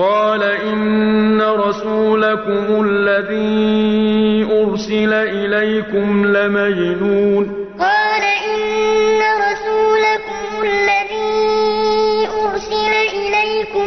قال إن رسولكم الذي أرسل إليكم لمجنون. قال إن رسولكم الذي أرسل إليكم